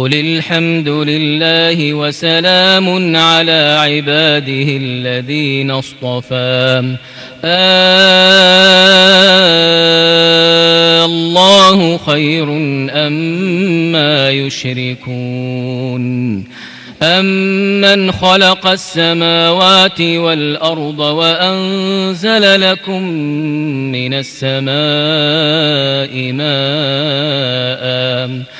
قل الحمد لله وسلام على عباده الذين اصطفى. الله خير أما يشركون. أمن خلق السماوات والأرض وأنزل لكم من السماء ماءً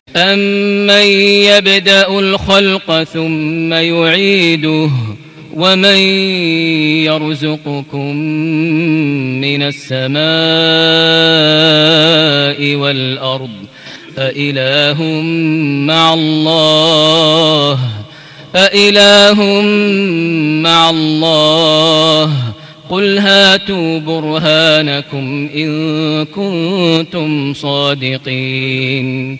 أمن يبدأ الخلق ثم يعيده ومن يرزقكم من السماء والأرض أإله مع الله أإله مع الله قل هاتوا برهانكم إن كنتم صادقين